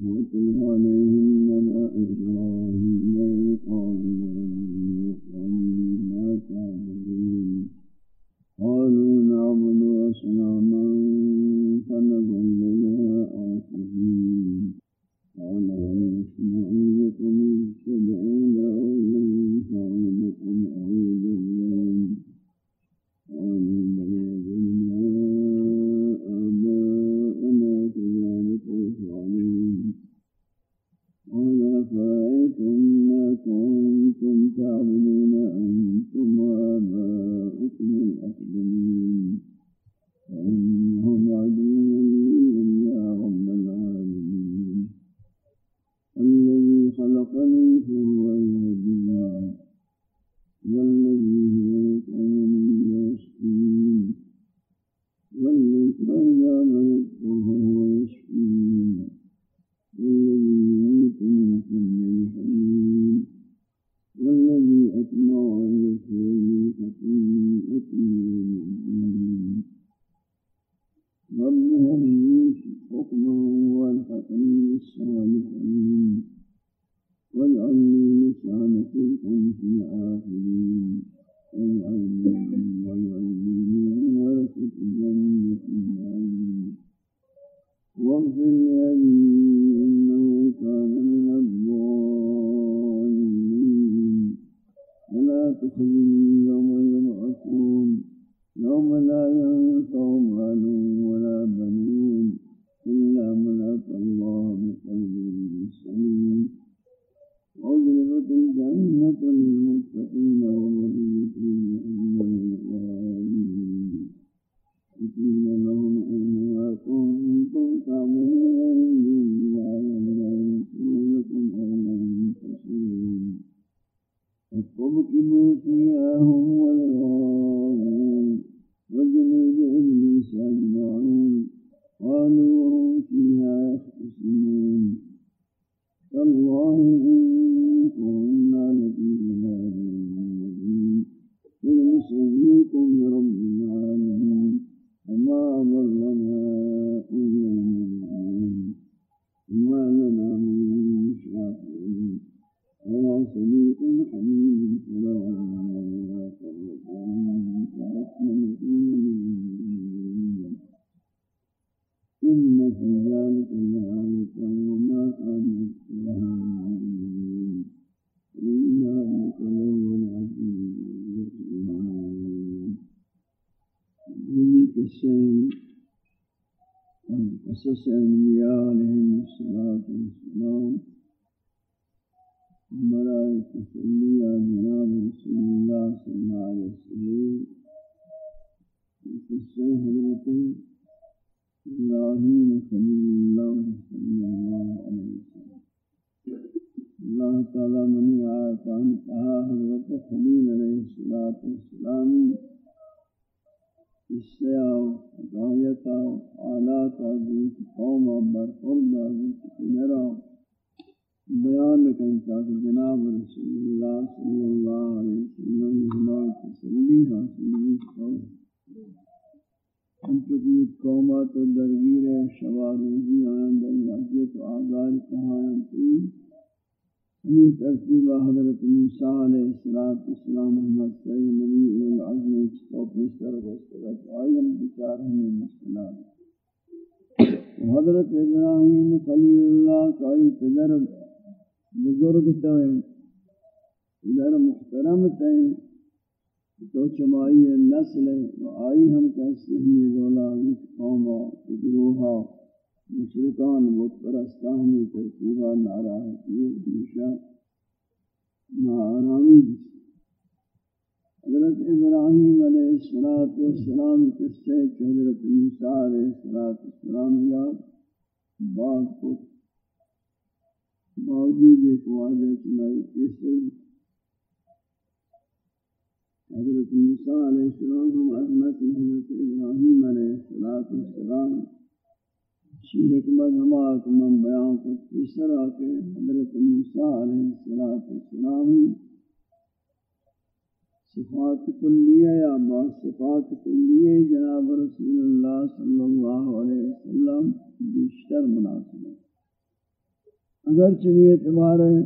mỗi chuyện hoa này خلیل علیہ السلام السلامی قصہ ہدایت حالات قوم برخورد حضرت کنرا بیان کن تاکہ جناب رسول اللہ صلی اللہ علیہ وسلم ہمارا تسلی حاصل ہو ہم چکی قومات و درگیر شبہ روزی آئندہ حضرت و آزار کہاں تھی من ترتیب حضرت موسیٰ علیہ السلام اسلام احمد صحیح علیہ وسلم ایک سو پیشتر وسترت آئیم بچار ہمیں مسئلہ حضرت ابراہیم خلیل اللہ کائی پدر بزرگ تائی پدر محترم تائی تو چمائی نسل و آئی ہم کسی ہمیں دولا قوما ادروہا مشرکان بت پرستانی ترتیبہ ناراحتی و دیشا نارامی حضرت ابراہیم علیہ السلام و سلام قصے کہ حضرت موسیٰ علیہ السلام یا بعض کو باوجود ایک واضح چنائی قصے حضرت موسیٰ علیہ السلام و عظمت حضرت ابراہیم علیہ السلام و سلام شیر کمد ہما کمم بیان کو تیسر کے حضرت موسیٰ علیہ السلام صفات کلیہ یا بعض صفات کلیہ جناب رسول اللہ صلی اللہ علیہ وسلم بیشتر مناسب ہے اگر چلی اعتبار ہے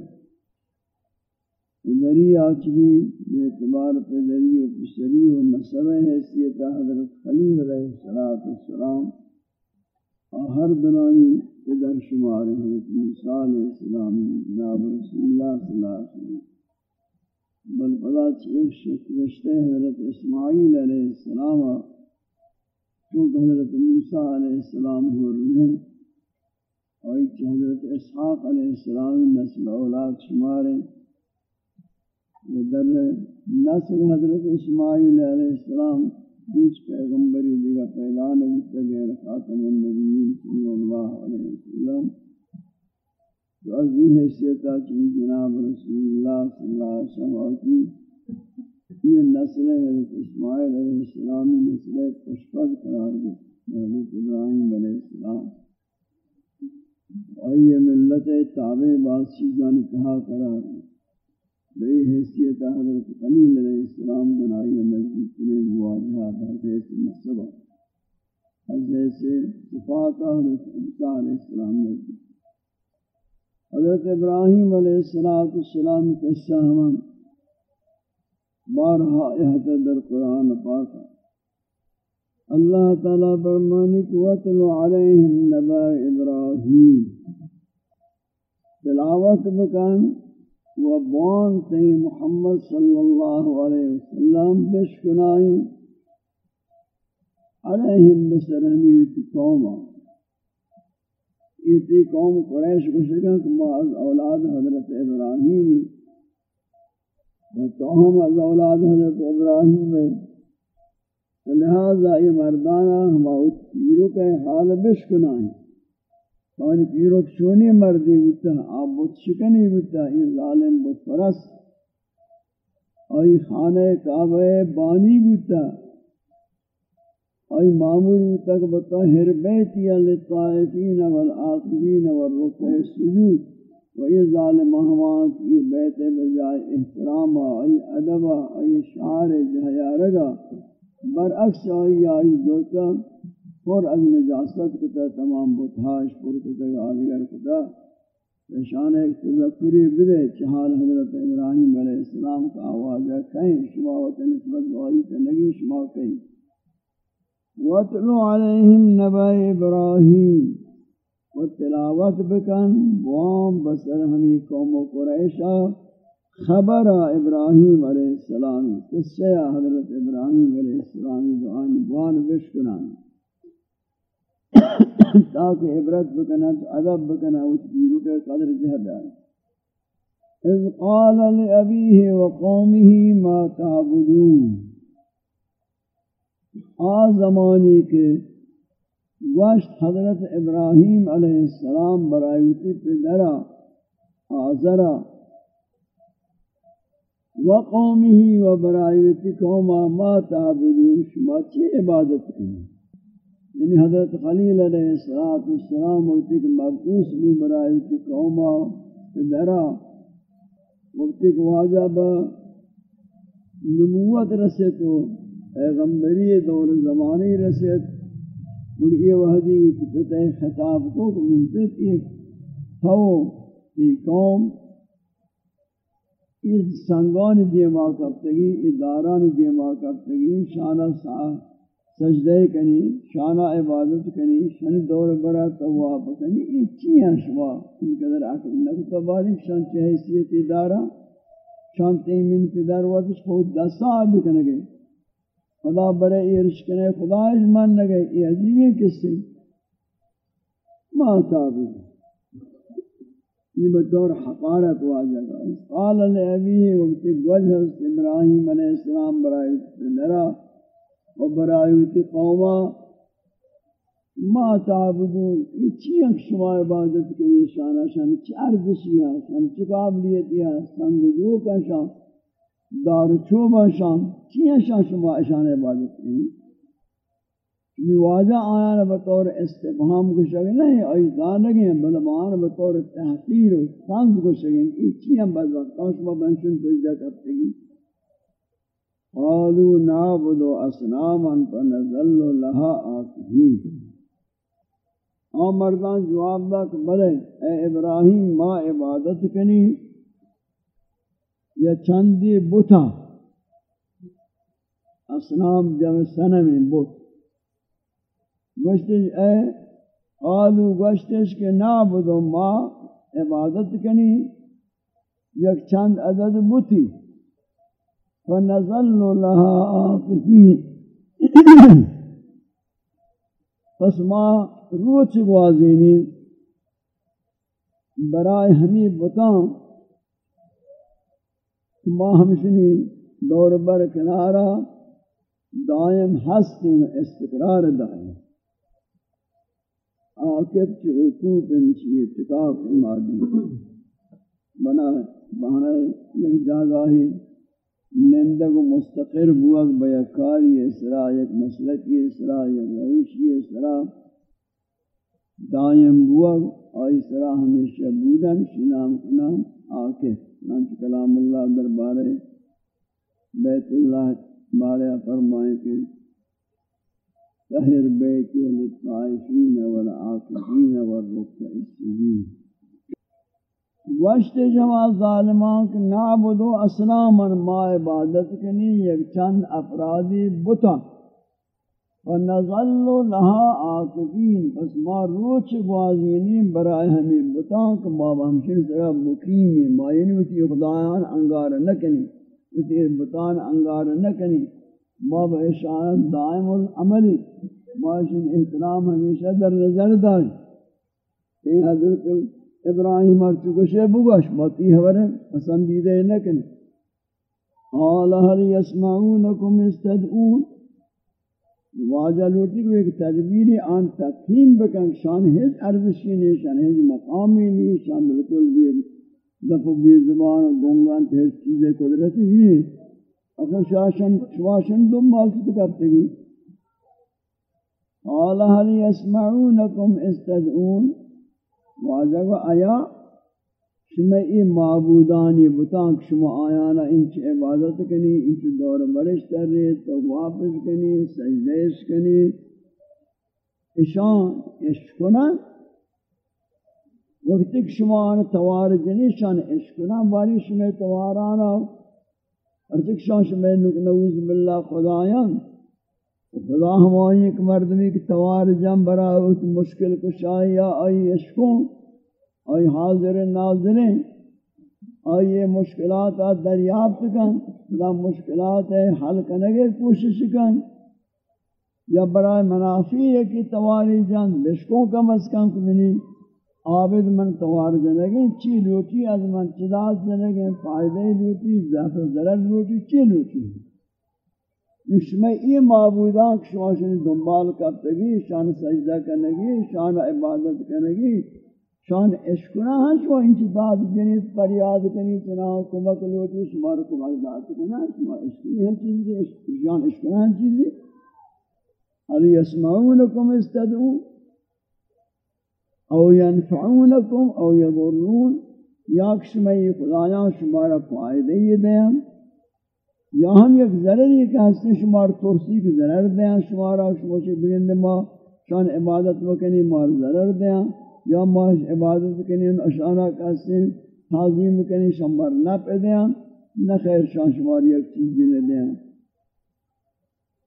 پدری آج بھی یہ اعتبار پدری و پسری و نصب حیثیت حضرت خلیل علیہ السلام ہر بنانی ادھر شمار ہیں۔ مثال اسلام جناب رسول اللہ صلی اللہ علیہ وسلم۔ بل پدا چیز رشتے حضرت اسماعیل علیہ السلام۔ چونکہ حضرت موسیٰ علیہ السلام ہو رہے ہیں اور حضرت اسحاق علیہ السلام نسل اولاد شمار ہیں۔ در نسل حضرت اسماعیل علیہ السلام بیچ پیغمبری دیگا پیدا نبوتا غیر خاتم النبیین صلی اللہ علیہ وسلم تو از یہ حیثیتا کی جناب رسول اللہ صلی اللہ علیہ وسلم کی یہ نسل حضرت اسماعیل علیہ السلام نسل خوشبد قرار دی حضرت ابراہیم علیہ السلام. اور یہ ملت تابع بعض چیزان اتحا قرار دی بے حیثیت حضرت خلیل علیہ السلام بنائی نزدیک نے مواجہہ بحث مصبہ حضرت صفات حضرت عیسیٰ علیہ السلام نزدیک حضرت ابراہیم علیہ السلام قصہ ہم بارہا احتر در قرآن پاک اللہ تعالیٰ برمانی قوتل علیہم نبا ابراہیم تلاوت بکن۔ و بان تی محمد صلی اللہ علیہ وسلم بشکنائی علیہم بسرمی تی یہ تی قوم قریش بشکن کہ بعض اولاد حضرت ابراہیم و توہم از اولاد حضرت ابراہیم لہذا یہ مردانہ ہمارے تیروں کے حال بشکنائی پانی پیروک چونی مردی ہوتا آپ بت شکنی ہوتا یہ ظالم بت پرست آئی خانہ کعبہ بانی ہوتا آئی معمول ہوتا کہ بتا ہر بیتیا لطائفین والعاقبین والرکع سجود و یہ ظالم ہمان کی بیت بجائے احترام آئی ادب آئی شعر جہیا رگا برعکس آئی آئی دوتا اور از نجاست کتا، تمام بتہاش پر کتا آدگر کتا شان ایک تذکری بدے چہال حضرت ابراہیم علیہ السلام کا آواز ہے، کہیں شما شماوت نسبت دعائی کا نگی شما کہیں۔ وَاتْلُ عَلَيْهِمْ نَبَا إِبْرَاهِيمِ۔ وَتِلَاوَتْ بکن بوام بسر ہمیں قوم و قریشہ خبر ابراہیم علیہ السلام کس حضرت ابراہیم علیہ السلام دعان بوان بشکنانی تاکہ عبرت بکنا تو عذب بکنا، اس بیرو کے قدر جہد آئے اذ قال لأبیه وقومه ما تعبدون؟ آ زمانی کے وشت حضرت ابراہیم علیہ السلام برائیوتی پدرہ آزرہ وقومه و برائیوتی قوما ما تعبدون؟ شما چی عبادت کریں یعنی حضرت خلیل علیہ السلام وقتی کہ مبعوث بھی برائی کی قوما درا، وقتی کہ واجب نبوت رسے تو پیغمبری دور زمانی رسے مرئی وحدی کی فتح خطاب کو من فتح تھو کی قوم اس سنگان دیما کفتگی اداران دیما کفتگی شانہ صاحب سجدہ کنی، شانہ عبادت کنی، شن دور برا تواب کنی، یہ چیئے شما؟ ان قدر عقل نکتا بارک شان چی حیثیت دارا، شان تیمین پدر وقت خود دسا دس سال بکنگے۔ خدا برے ارش کنے، خدا اجمان نگے، یہ عجیبی کس سے ما تابو۔ یہ بطور حقارت واجہ گا۔ قال لعبیه وقت گوجہ ابراہیم علیہ السلام برائے لرا و برایوتی قوما ما تعبدون. یہ چی انک شما عبادت کے لیے شانہ شان چی؟ ارزشی ہے شان چی قابلیتی ہے سنگ جو کا شان دار چوبا شان چی شان شما شان عبادت کے لیے واجہ آیا بطور استفہام کو شگے نہیں ایزان لگے ہیں بلمان بطور تحقیر و سنز کو شگے یہ چی ہم بعض وقت شما بنشن سجدہ کرتے ہیں قالوا نعبد اصناما فنظل لها عاكفين آن مردان جواب دا کہ بلے اے ابراہیم ما عبادت کنی یا چندی بتا اسنام جمع سنم بت گوشتش، اے آلو گوشتش کہ نعبدو ما عبادت کنی یک چند عدد بتی فنظل لها آقفین پس ما روچ گوازینی برای ہمیں بتاؤں ما ہمشنی دور بر کنارا دائم ہستی میں استقرار دائم. آکر چی حقوق انچی اتقاف امادی بنا بہانا یک جاگاہی نندگ مستقر بوک بیکاری اسرا، یک مسلکی اسرا، یک روشی اسرا دائم بوک آئی اسرا ہمیشہ بودن، شنام کنام آکے، چنانچہ کلام اللہ دربارے بیت اللہ بارے فرمائے کہ سہر بیتی للطائفین والعاقفین والرکع السجین وشت جمع ظالمان کہ نعبدو اسلاما ما عبادت کنی یک چند افرادی بتا ونظل لها عاقبین پس ما روچ گوازینی برای ہمیں بتا کہ بابا ہمشن سرا مقیمی. ما یعنی وچی خدایان انگار نکنی. وچی بتان انگار نکنی. ما بشان دائم العملی. ما شن احترام ہمیشہ در نظر دائیں یہ حضرت ابراہیم اور چکشے بگوش، باتی حورن پسندیدہ نکن۔ قال هل يسمعونكم استدعون واجہ لوٹی کو ایک تدبیری آن تفہیم بکن، شان ہیچ ارزشی نہیں، شان ہیچ مقامی نہیں، شان بالکل بھی دفع بھی زبان گونگان تیر چیزیں قدرتی ہی اگر شاشن، شواشن دو مال سے کرتے گی۔ قال هل يسمعونكم استدعون واجب آیا شما ای معبودانی بتان شما آیانا انچ عبادت کنی انچ دور برش کر رہے تو واپس کنی سجدیش کنی. اشان اشکنا وقتی کہ شما آن توار جنی شان اشکنا باری شما توارانا اور تک شان شما نوز باللہ خدایان خدا ہمائی ایک مردمی کی توار جم برا اس مشکل کشائی یا آئی اشکوں آئی حاضر ناظریں، آئی مشکلات دریافت کن خدا مشکلات حل کنگے کوشش کن، یا برائے منافی ہے کہ تواری جان بشکوں کم از کم کمنی عابد من توار جنگیں، چی لوٹی از من چداد جنگیں فائدہ لوٹی زیادہ ضرر لوٹی، چی لوٹی؟ شما ای معبودان کہ شما شنی دنبال کرتگی شان سجدہ کنگی شان عبادت کنگی شان اشکنا ہاں شما انچی داد جنیت پریاد کنی چنا کمک لوٹی شما رو کمک داد کنا شما اشکنی ہم چیزی شان اشکنا ہم چیزی علی اسمعونکم استدعون او ینفعونکم او یضرون یا شما خدایان شما را فائدہ یہ دیں یا ہم یک ضرری کہ ہستے شمار ترسی کی ضرر دیں شمارا شما سے بگند ما شان عبادت وکنی مار ضرر دیں، یا ما عبادت کنی ان اشارہ کا ہستے تعظیم کنی شمار نہ پہ دیں، نہ خیر شان شمار یک چیز بھی دیں۔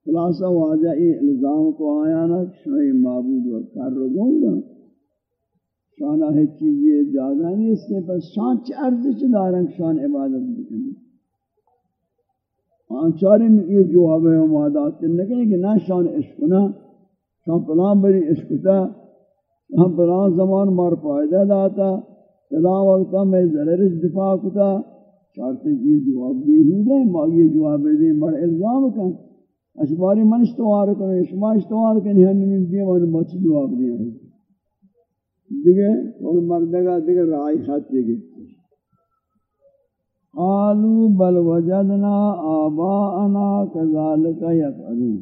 خلاصہ واجہ ای الزام کو آیا نا شما معبود و کر رگوں گا شانہ ہے چیزی جاگہ نہیں اس کے پس شان چی عرض چی دارن شان عبادت آنچاری میں یہ جواب ہے ہمادات لیکن کہ نہ شان عشقنا شان پلان بری عشقتا ہم پلان زمان مار فائدہ داتا، پلان وقتا میں ضرر دفاع کتا۔ چارتے یہ جواب دی ہوں دیں ما یہ جواب دیں۔ مر الزام کن۔ اشباری من اشتوار کرنے شما اشتوار کرنے ہن من دیں من مچ جواب دیں دیگه اور مردگا دیگه رائے خط دیگه قالوا بل وجدنا آباءنا كذلك يفعلون.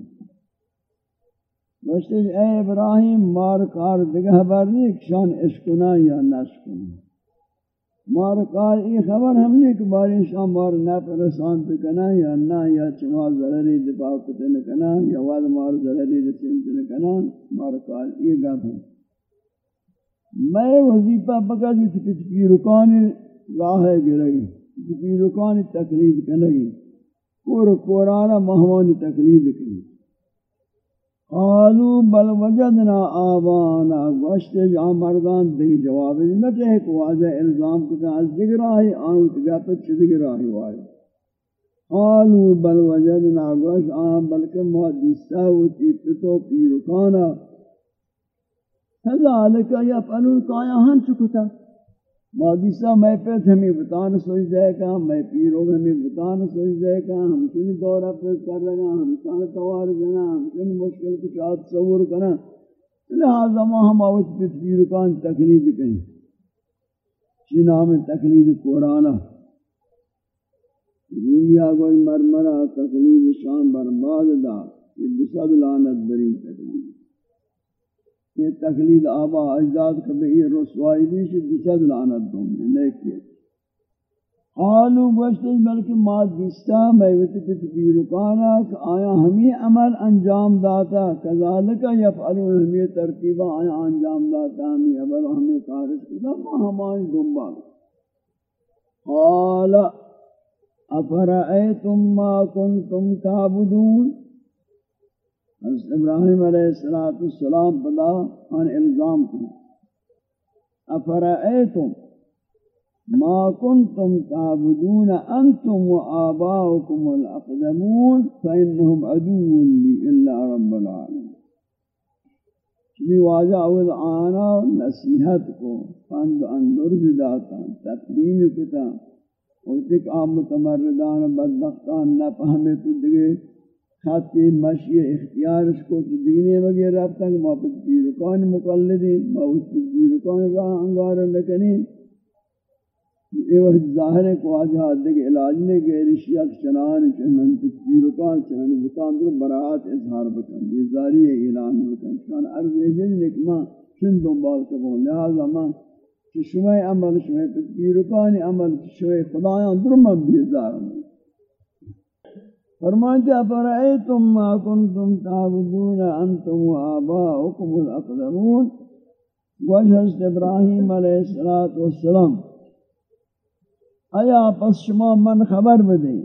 وشتج اے ابراہیم، مار کار دگہ برنی شان اشکنا یا نشکنا مار کار ای خبر ہم نے کہ باری شان مار نہ پرسان کنا یا نہ یا چما ضرری دفاع کتن کنا یا واد مار ضرری رسیم کنا، مار کار ای گا میں وظیفہ بکا جس کچھ پیرکان راہ گرئی. پیرکان تقلید کنگی، کور کورانا مہوان تقلید کنگی۔ قالوا بل وجدنا آبانا گوشت جا مردان دی جواب نہ کہ ایک واضح الزام کتا، از دیگر آئی آن تگا پچ دیگر آئی وائی۔ قالوا بل وجدنا گوشت آن، بلکہ محدثہ ہوتی پتو پیرکانا فذالک یفعلون، کایا ہن چکتا مادیسا میں پیت ہمیں بتان سوچ جائے گا میں پیرو ہمیں بتان سوچ جائے گا ہم سن دورہ پہ کر لگا ہم سن توار جنا ہم سن مشکل کچھ آت صور کرنا لہذا ما ہم آوت پیت پیروکان تقلید کہیں چی نام تقلید قرانا رویا گوئی مرمرہ تقلید شام برباد دا، یہ دسد لعنت برین تقلید۔ یہ تقلید آبا اجداد کبھی رسوائی بھی شد دسد لعنت دوں میں نیکی قالو گوشتے بلکہ ما دستا میوت پت بیرکانا کہ آیا ہمیں عمل انجام داتا، کذالک یفعلون، ہمیں ترتیبہ آیا انجام داتا، ہمیں عمل، ہمیں کارش کتا ما ہمائیں دنبال۔ قال افرائیتم ما کنتم تعبدون؟ حضرت ابراہیم علیہ السلام بدا ان الزام کو افرائیتم ما کنتم تعبدون انتم و الاقدمون فإنهم عدو لی الا رب العالمين چلی واجہ اول آنا نصیحت کو فند اندر داتا، تقدیم کتا۔ اور تک آم متمردان، بدبختان نہ پہمے تو دگے خاطی مشی اختیار اس کو تو دینے وغیرہ اب تک محبت کی رکان مقلدی محبت کی جی رکان کا انگار لکنی یہ وقت ظاہر ہے کو آج حد دیکھ علاج نے گئے شیعہ چنان چنان تکبیر جی رکان، چنان بکان در براعت اظہار بکن بیزاری اعلان بکن۔ چنان عرض ایجن نکمہ چن دنبال کبھون لہذا ماں کہ شمع عمل، شمع تکبیر جی رکان عمل، شمع خدایان در بیزار ہوں۔ فرمانتے افرائیتم ما کنتم تعبدون انتم و آباؤکم الاقدمون؟ حضرت ابراہیم علیہ السلام آیا پس شما من خبر بدیں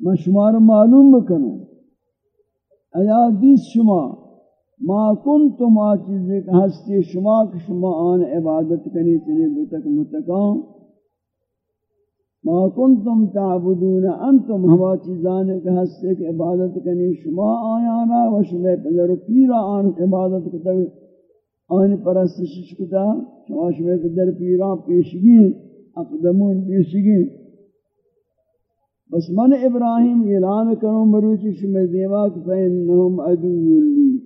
میں شما معلوم بکنوں آیا دیس شما ما کنتم آچیزیں کہ ہستی شما کہ شما آن عبادت کنی چلی بتک متکان؟ ما کنتم تعبدون انتم ہوا چیزانے کے حصے کے عبادت کنی. شما آیانا و شما پدر و پیرا آن عبادت کتا. آن پرستشش کتا. شما شما پدر پیرا پیشگی اقدمون پیشگی. بس من ابراہیم اعلان کروں مروچی شما دیواک فینہم عدو لی.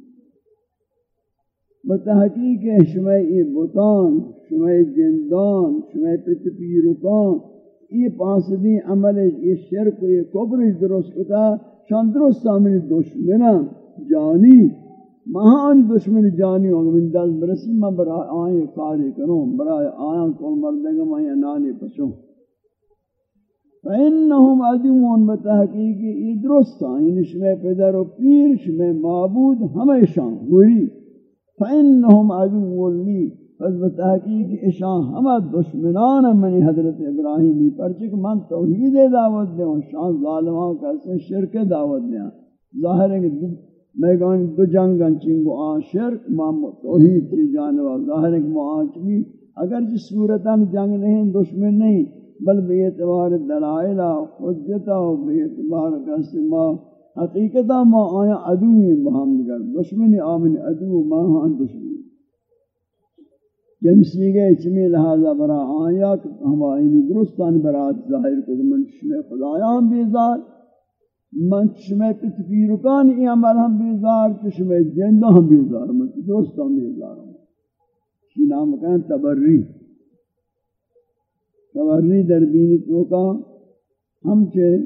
بتحقیق شما ای بطان شما جندان شما پت پیرکان یہ پاسدی عمل یہ شرک یہ کبر درست کتا شان درست آمین دشمنا جانی، مہان دشمن جانی ہوں، من دل برسی میں برای آئیں کاری کروں برای آیاں کول مردگم آئیں نانی پسوں۔ فإنهم عدوون بتحقیقی یہ درست آئین یعنی شمع پدر و پیر، شمع معبود ہمیشان گوری فإنهم عدوون لی پس بتحقیق اشان ہمہ دشمنان منی حضرت ابراہیمی پرچک من توحید دعوت دیں شان ظالمان کا سے شرک دعوت دیں ظاہر ہے کہ میگان دو جنگن چنگو آن شرک، ما توحید کی جانوا ظاہر ہے کہ معاچ اگر جس صورتا جنگ نہیں، دشمن نہیں، بل بے اعتبار دلائل حجتا و بے اعتبار کسی ما، حقیقتا ما آیا عدو میں بہم گر دشمن آمن عدو، ما ہاں دشمن. جمسی گئے چمی لہذا برا آیا کہ ہمائنی درستان برات ظاہر کو من شمی خدایان بیزار، من شمی پتفیرکان ای عمل ہم بیزار شمی جندہ ہم بیزار، من درستان بیزار شی نام کہن تبری. تبری در دین تو کا ہم چے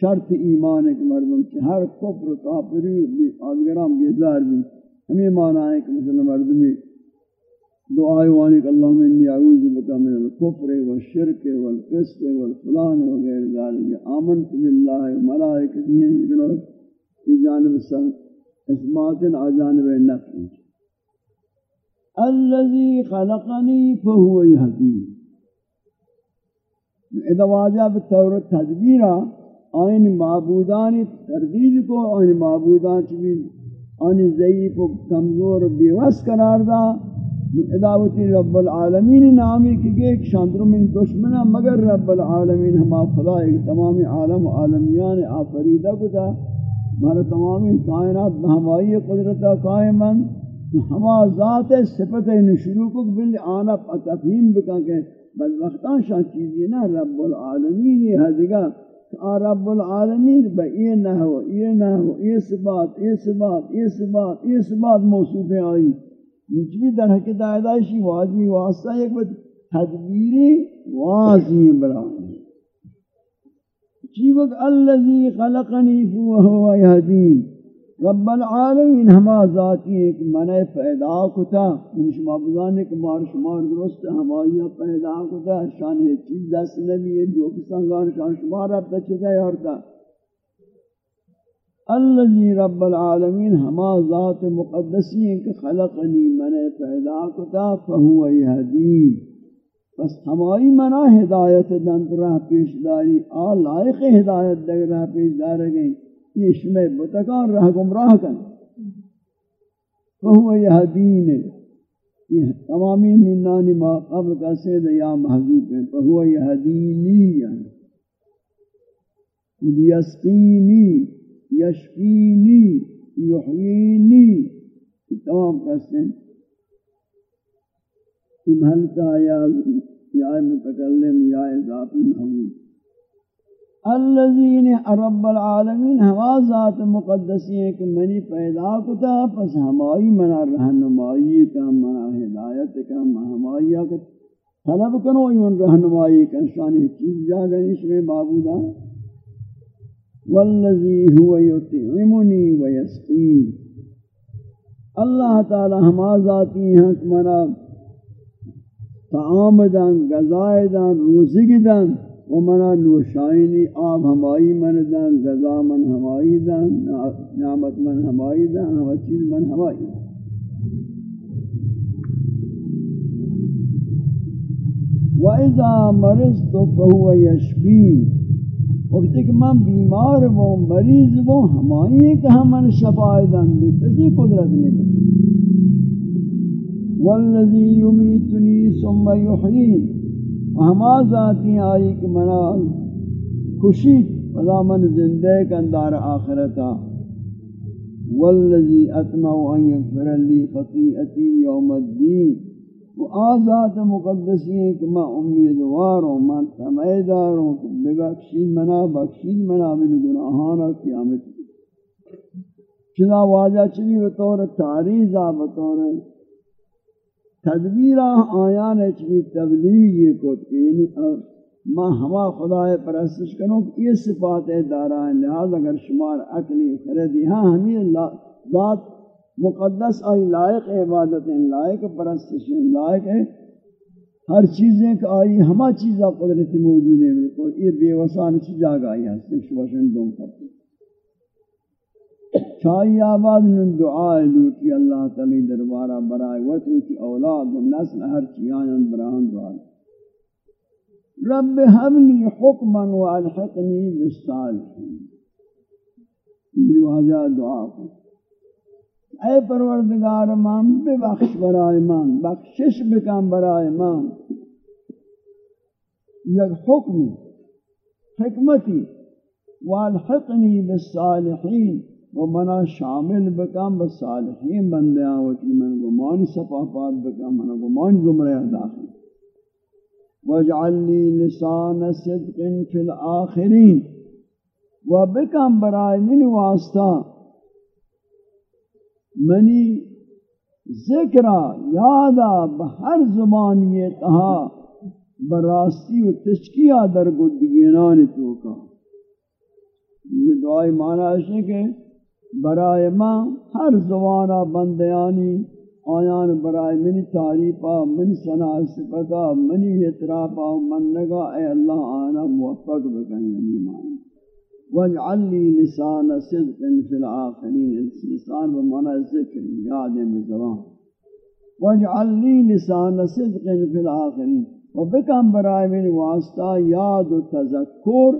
شرط ایمان ایک مردم چے ہر کفر کافری بھی آدگرام بیزار بھی. ہمیں مانا ہے کہ مثل مردمی دعائے وانی کہ اللہم انی اعوذ بکا من الکفر والشرک والقسط والفلان وغیر ذالک آمنت باللہ ملائکتی ہیں جنہوں کی جانب سن اسمات آجانب نفی الذي خلقني فهو يهدين اذا واجب التور تدبیرا آئین معبودان تردید کو آئین معبودان چوی آئین ضعیف و کمزور و بیوس قرار دا اداوتی رب العالمین نامی کی ایک شاندر من دشمنہ مگر رب العالمین ہما خدا ایک تمام عالم و عالمیان آفریدہ کو دا تمامی کائنات ہمائی قدرتہ قائمان ہما ذات صفت نشروع کو بل آنا تفہیم بکا کہ بل وقتان شان چیزی نا رب العالمین یہ حضگا رب العالمین با یہ نہ ہو، یہ نہ ہو، یہ صفات یہ صفات یہ صفات یہ صفات موصوف آئی۔ نچبی در حقیقت آیدائشی واجی واسطہ ایک بات تدبیری واضی برائی چیوک اللذی خلقنی فوہو یہدین رب العالمین ہما ذاتی ایک منع پیدا کتا. من شما بزانے کہ مار شمار درست ہمایا پیدا کتا. شان ہے چیز دست نبی ہے جو کسانگان شان شما رب تچتا یارتا اللذی رب العالمین ہما ذات مقدسی ہے کہ خلقنی منع پیدا کتا فہو یہدین بس ہمائی منع ہدایت دند رہ پیش داری، آ لائق ہدایت دگ رہ پیش دار گئی. یہ شمع بتکان رہ گمراہ کن. فہو یہدین یہ تمامی منانی ما قبل کا سید یا محضوب ہیں. فہو یہدینی یعنی. یسقینی یشقینی یحیینی. تمام قسم. محلتا یا متکلم یا اضافی محضوب الذين رب العالمین ہوا ذات مقدسی ہے کہ منی پیدا کتا، پس ہمائی منا رہنمائی کا، منا ہدایت کا ہمائی کا طلب کنو ایون رہنمائی کا شانی چیز جا گئی اس میں معبودا والذی هو یطعمنی ویسقین اللہ تعالی ہما ذاتی ہیں کہ منا طعام دن غذائے دن روزی دن و منا نوشائنی آب ہمائی من دن غذا من ہمائی دن نعمت من ہمائی دن ہر چیز من ہمائی۔ دن وَإِذَا مَرِضْتُ فَهُوَ يَشْفِينِ وقت کہ میں بیمار ہوں مریض ہوں ہمائی کہ ہم من شفائی دن کسی قدرت نہیں وَالَّذِي يُمِيتُنِي ثُمَّ يُحْيِينِ ہما ذاتی آئی کہ منا خوشی فلا من زندے کندار آخرتا. والذی اتمع ان یغفر لی خطیئتی یوم الدین. و آزات مقدسی ہیں کہ میں امیدوار ہوں میں تمیدار ہوں کہ ببخشید منا، بخشید منا من گناہانا قیامت. چنا واجہ چلی بطور تاریزہ بطور تدبیر آیان چی تبلیغ یہ کو یعنی ما ہما خدا پرستش کروں کہ یہ صفات دارا ہیں لہذا اگر شمار عقلی خردی ہاں ہمیں ذات مقدس آئی، لائق عبادت ہیں، لائق پرستش ہیں، لائق ہے۔ ہر چیزیں کہ آئی، ہما چیزیں قدرت موجود ہیں۔ یہ بے وسان چیز جاگ آئی ہے شوشن دوں کرتے چاہی آباد من دعا لوٹی اللہ تعالی دربارہ برائے۔ وطوتی اولاد و نسل ہر چیان براہن دعا رب حبلی حکما و الحقنی بالصالحین۔ یہ واجہ دعا کو اے پروردگار مان بے بخش برائے مان بخشش بکن برائے مان یک حکم، حکمتی، والحقنی بالصالحین. و منا شامل بکم بصالحین بندیاں وتی من گمان صفافات بکم من گمان زمرہ داخل. واجعل لی لسان صدق فی الاخرین. و بکم برائے من واسطہ منی ذکرہ یادا بہر زبانی تہا براستی و تشکیہ در گدگینان توکا یہ دعائی معنی ہے کہ برائے ما ہر زوانا بندیانی آیان برائے منی تعریفا، منی سنا صفتا، منی اعترافا، من نگا اے اللہ آنا موفق بکن یعنی معنی۔ واجعل لی لسان صدق فی الآخرین لسان بمعنی ذکر، یاد مزوان واجعل لي لسان صدق في الآخرين. و بکم برای من واسطہ یاد و تذکر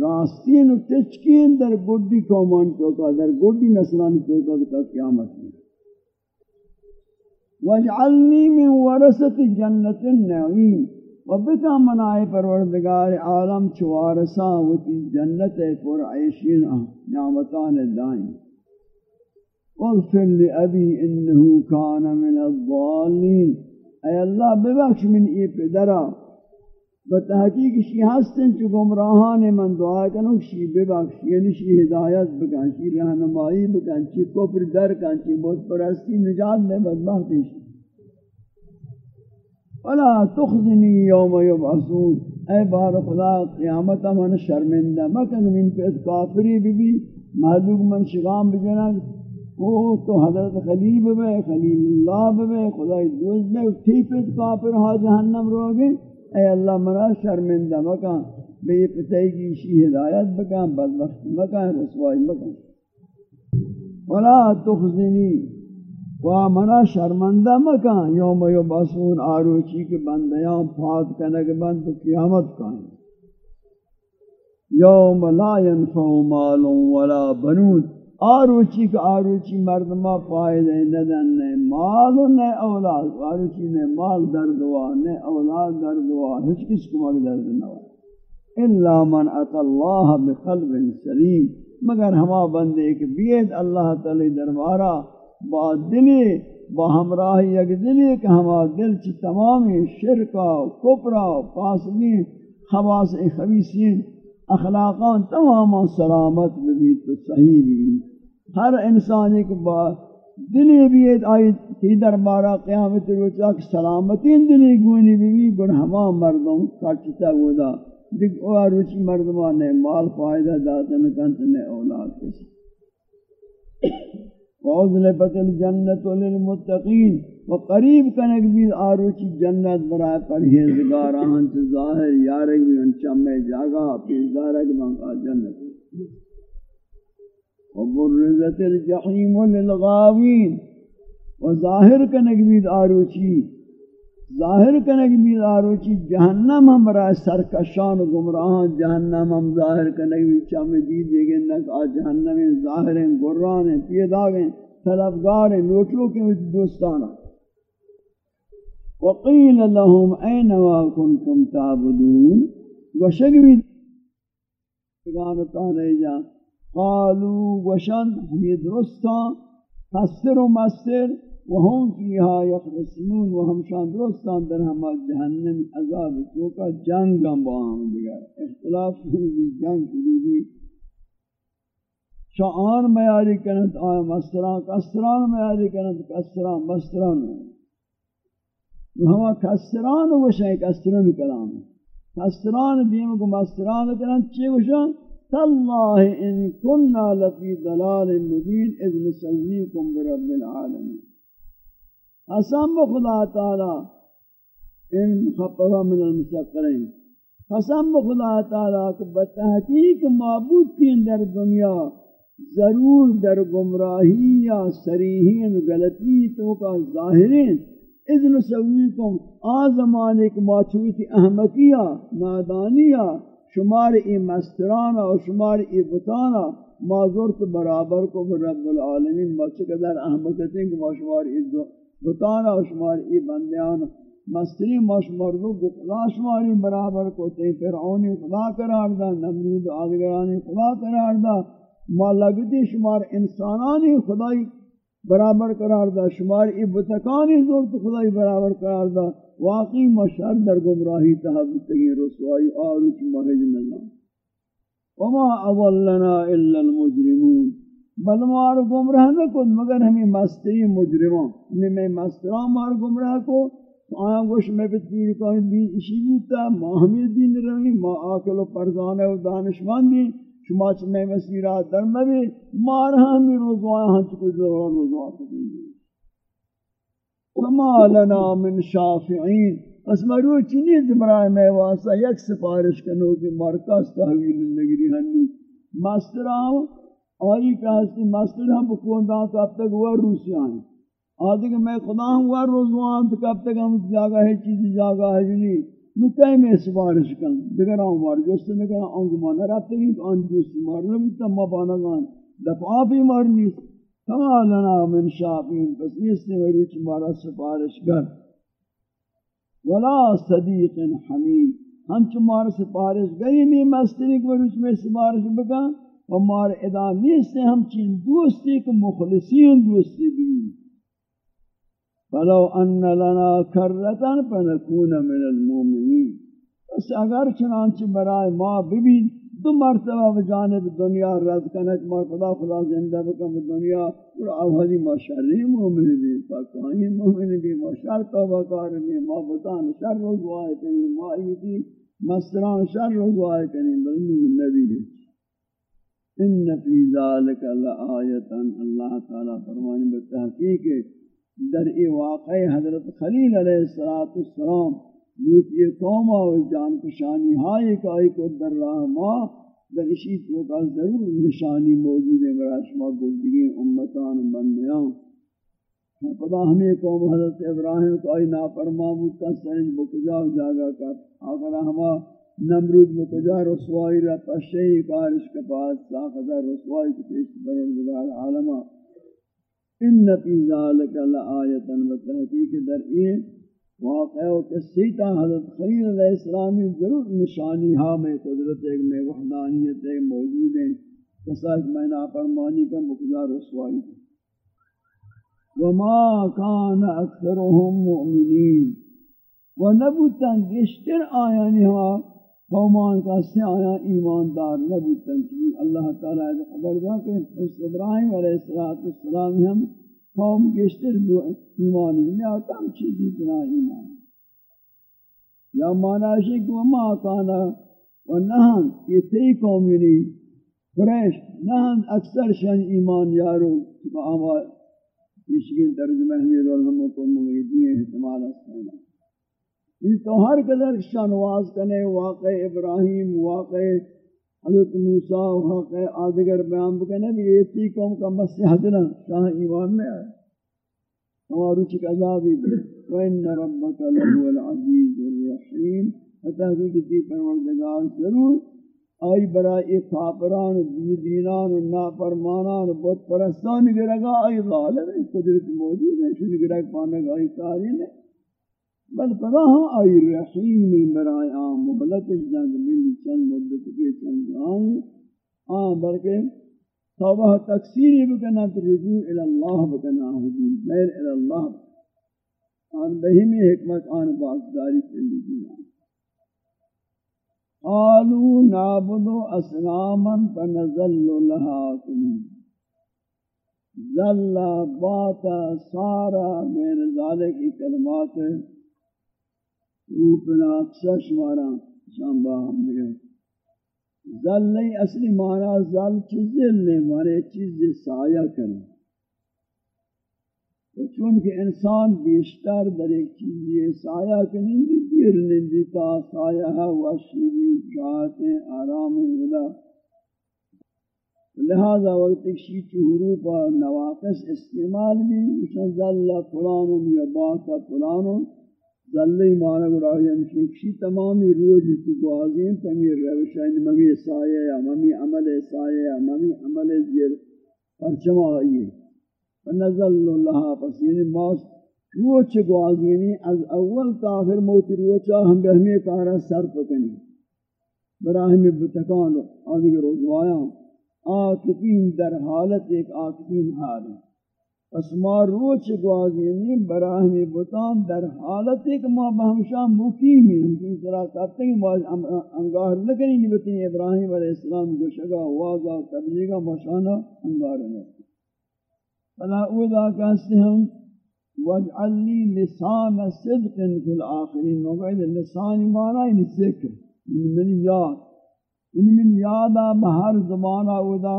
راستین و تچکین در گڈی کومان تو کا، در گڈی نسلان تو کا قیامت میں. واجعلنی من ورثت جنت النعیم. و بکا منائے پروردگار عالم چوارسا وتی جنت پر عیشین نعمتان دائیں واغفر لأبی انہو کان من الضالین۔ اے اللہ، ببخش من ای پدرا۔ بتحقیق شی ہستن چو گمراہان من دعا کنو شی ببخش یعنی شی ہدایت بکن، شی رہنمائی بکن، شی کفر در کن، شی بہت پرستی نجات میں بدبخت شی۔ ولا تخزنی یوم یبعثون اے بار خدا، قیامت من شرمندہ مکن من پیس کافری بھی بھی محلوک من شغام بجنگ۔ وہ تو حضرت خلیل بے خلیل اللہ بے خدای دوست بے ٹھیپت کافر ہا جہنم روگے اے اللہ مرا شرمندہ مکان بے یہ پتہ کی شی ہدایت بکان بدبخت مکان رسوائی مکان ولا تخزنی و منا شرمندہ مکان، یوم یبعثون آروچی کے بندیاں پھات کنگ بند قیامت کائیں۔ یوم لا ينفع مال ولا بنون۔ آروچی کا آروچی مردمہ فائدہ ندن نے مال نے اولاد۔ آروچی نے مال درد ہوا نے اولاد درد ہوا ہچ کس کو مگ درد نہ ہوا الا من ات اللہ بقلب سلیم۔ مگر ہما بندے ایک بیت اللہ تعالی دربارہ با دلی، با ہمراہ یک دلی کہ ہما دل چ تمام شرکا کفرا فاسدین خواص خبیثین اخلاقان تمام سلامت بھی تو صحیح بھی ہر انسان ایک بات دلی بھی آئی تھی دربارہ قیامت روچا کہ سلامتی دلی گونی بھی بھی گنہما مردوں کٹتا گودا دیکھ او روچی مردمان نے مال فائدہ داتا نکنت نے اولاد کسی. وَأُذْلِفَتِ الْجَنَّةُ لِلْمُتَّقِينَ وقریب کنک بھی آروچی جنت برای پرہیزگاران سے ظاہر یارگی ان چمے جاگا پیزدارک بانکا جنت وبرزت الجحیم للغاوین وظاہر کنک بھی آروچی ظاہر کرنے کنک بھی آروچی جہنم ہم برائے سرکشان و گمراہان، جہنم ہم ظاہر کنک بھی چمے دیدے گے نک آ جہنم ظاہر ہیں گران ہیں پیداگ ہیں، طلبگار ہیں، لوٹلو کے دوستانہ وقیل لهم اینما کنتم تعبدون۔ وشگوی گانتا رہ جا۔ قالو وشن ہمی درستا خسر و مستر وهم فیها یخرسنون وهم شان درستا در ہما جہنم عذاب چوکا جنگ ہم باہم دیگر. اختلاف بھی جنگ شروع بھی شعان میاری کنت آیا مستران کسران میاری کنت کسران مستران. ہوا کسران وشن کسران کلام. کسران دیم کو مستران کرن چی وشن تاللہ ان کننا لفی ضلال مبین اذ نسویکم برب العالمین. قسم خدا تعالی ان مخففہ من المستقرین. قسم خدا تعالی کہ بتحقیق معبود کی در دنیا، ضرور در گمراہی یا سریحین غلطی تو کا ظاہرین اذن سویکم آزمانے کو ماچویتی احمقیہ نادانیہ شمار ای مسترانا و شمار ای بطانا مازورت برابر کو رب العالمین. ما چقدر احمقتیں کہ ما شمار ای بطانا و شمار ای بندیانا مستری ما شمار دو گفلا شماری برابر کو تی فرعونی، خدا قرار دا نمرود آدگرانی خدا قرار دا ما لگتی شمار انسانانی خدای برابر قرار دا شمار ای بتکانی زور تو خدای برابر قرار دا واقعی مشہر در گمراہی تحبتگی رسوائی آروچ محج نظام. وما اولنا الا المجرمون. بل مار گمراہ نہ کن، مگر ہمیں مستری مجرمان ہمیں میں مستران مار گمراہ کو آیا گوش میں بتیر کو بھی اسی بوتا ما ہمیں دین رہی ما آکل و پرزان و دانشمان دین شما چمیں مسیرات در مبی مار ہمیں روزوائیں ہاں ہم چکو زہر روزوائیں کو وما لنا من شافعین اس مرو چنی زمرائے میں واسطہ یک سفارش کنو کہ مرکز تحویل نگری ہنو مستر آئی کہ ہستی مستر ہم بکوندہ تو اب تک وہ روسی آئیں۔ آدھے کہ میں خدا ہوں، وہ روزوان تو کب تک ہم جاگا ہے، چیزی جاگا ہے جنی نو میں سبارش کن۔ دیگر آن مار جوست میں کہنا آنگو مانا رابطے گی تو آن جوستی مار۔ ربتا ما بانا گان۔ دفعہ بھی مار نیست۔ کما لنا من شاقین پس نیست نے وروچ مارا سفارش کر۔ ولا صدیق حمید ہم چمار سفارش گئی نہیں مستنی کو وروچ میں سفارش بکا و مار ادا نیست ہم چین دوستی کو مخلصین دوستی بھی۔ فلو ان لنا کرتا فنکون من المومنین بس اگر چنانچہ برائے ما ببین، دو مرتبہ بجانب دنیا رد کنک، ما خدا خدا زندہ بکم دنیا اور اوہدی ما شرری مومن بھی فاکانی مومن بھی، ما شر توبہ کار بھی، ما بطان شر رو دعائے کنی ما ایدی مستران شر رو دعائے کنی بلنی من نبی ہے ان فی ذالک لآیتا اللہ تعالی فرمانی بتحقیق در ای واقع حضرت خلیل علیہ السلام یہ یہ قوم و جان کشانی ہائے کہ آئی کو در راہ ما در اسی تو کا ضرور نشانی موجود ہے برا شما گزدگی امتان بندیاں. خدا ہمیں قوم حضرت ابراہیم کو آئی نافرما بودتا سرنج بکجا جاگا کر. آخر ہما نمرود بکجا رسوائی را پشہی کارش کے پاس ساختہ رسوائی کی پیش بردگار عالمہ۔ ان فی ذالک لآیتا و تحقیق در این واقع و قصیتا حضرت خلیل علیہ السلامی ضرور نشانی ہاں میں قدرت ایک میں وحدانیت ایک موجود ہیں۔ کسا ایک میں نافرمانی کا مقدار رسوائی۔ وما کان اکثرهم مؤمنین۔ و نبوتن گشتر آیانی ہاں۔ قومان کا سے آیا ایماندار نبوتن چلی اللہ تعالیٰ نے خبر دا کہ اس ابراہیم علیہ السلام ہم قوم گشتر ایمان نہیں آتا ہم چیزی چنا ایمان یا مانا شک و ما کانا و نہن، یہ تی قومی یعنی نہیں قریش، نہن اکثر شن ایمان یارو با آمار۔ پیشگین ترجمہ ہمیں رولہم کو مغیدی احتمال اسکینا یہ تو ہر قدر شانواز کنے واقع ابراہیم واقع حضرت موسیٰ واقع آدگر بیان بکنے بھی یہ تی قوم کا مسیح حضرہ شاہ ایمان میں آئے۔ ہمارو چک عذابی وَإِنَّ رَبَّكَ لَهُوَ الْعَزِيزُ الرَّحِيمُ۔ حتیٰ کہ کسی پروردگار ضرور آئی برای کافران دیدینان نافرمانان بہت پرستان گرگا آئی غالب قدرت موجود ہے شنی گرگ پانک آئی کاری نہیں بل پدا ہم آئی رحیم برائے آم مہلت جنگ ملی چند مدت کے چند آئیں۔ آم بلکہ توبہ تکثیری بکنا تو رجوع الاللہ بکنا حدیم میر الاللہ آن بہمی حکمت، آن بازداری سے لگی آن قالوا نعبد اسلاما فنزل لها كلهم ذل باتا سارا من ذلك کلمات اوپنا اکسا شمارا شامبا ہم دیگر۔ ذل نہیں، اصلی معنی ذل چیز لے مارے چیز سایہ کریں۔ تو چونکہ انسان بیشتر در ایک چیز سایہ کریں گی دیر نندیتا سایہ ہے وشیدی جاہتیں آرام ودا۔ لہذا وقت ایک شیچ حروف اور نواقص استعمال بھی مشن ذل فلان یا باتا فلان ذلی مانا گرا ہمشی کشی تمامی روز کی گوازین تمی روشین ممی سایہ یا ممی عمل سایہ یا ممی عمل زیر پرچم آئیے فنزل اللہ پس یعنی ماس روچ گوازینی از اول تا آخر موت روچا ہم بہمی کارا سر پکنی۔ براہم بتکان آدھگر روزوایا آکتین در حالت ایک آکتین حال ہے۔ پس ما روچ گوازینی براہمی بطان در حالت ایک ما بہمشاہ مقیمی ہم کی طرح کرتے ہیں ما انگار لکنی کہ بتنی ابراہیم علیہ السلام گوشگا واضح تبلیغا مشانہ انگار لکنی فلا اولا کہتے ہم وَجْعَلْ لِي لِسَانَ صِدْقٍ فِي الْآخِرِينَ نوگئے لسانی مانا ان ذکر یعنی من یاد۔ ان من یادا بہر زمانہ اولا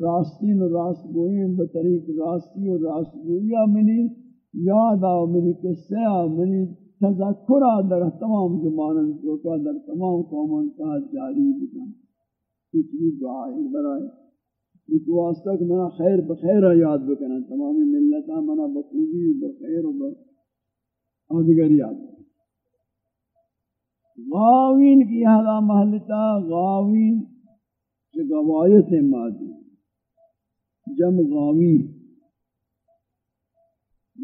راستین و راست گوئیں بطریق راستی و راست گوئیا منی، یاد آو منی قصے آو منی، تذکر در تمام زمانن چوکا در تمام قومن کا جاری بکن۔ کچھ بھی دعائی برائے۔ اس واسطہ کہ منا خیر بخیر یاد بکنا تمامی ملتہ منا بخوبی و بخیر و بخیر یاد بکنا غاوین کی حالا محلتا غاوین سے گوایت مادی جم غاوین۔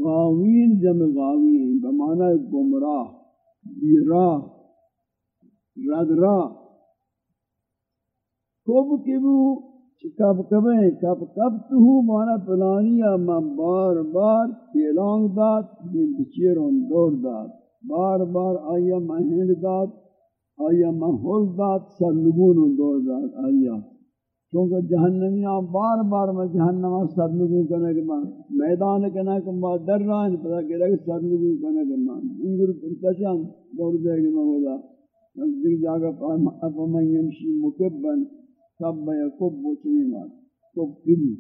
غاوین جم غاوین بمعنی گمراہ بیراہ ردراہ کب کبو کب کبیں کب کب تو ہوں مانا پلانیا من بار بار پیلانگ داد بچیرون دور داد۔ بار بار آیا میں ہنڈ داد، آیا میں ہل داد سر نگون دور داد، آیا۔ چونکہ جہنمیاں بار بار میں جہنمہ سر نگون کرنے کے مان میدان کہنا کہ ما در رہا ہے پتا کہ لگے سر نگون کرنے کے مان انگر پرتشان دور دے گا میں ہوگا نزدیک جاگا اپا من یمشی مکبن کب یکب بچنی مات کب کبو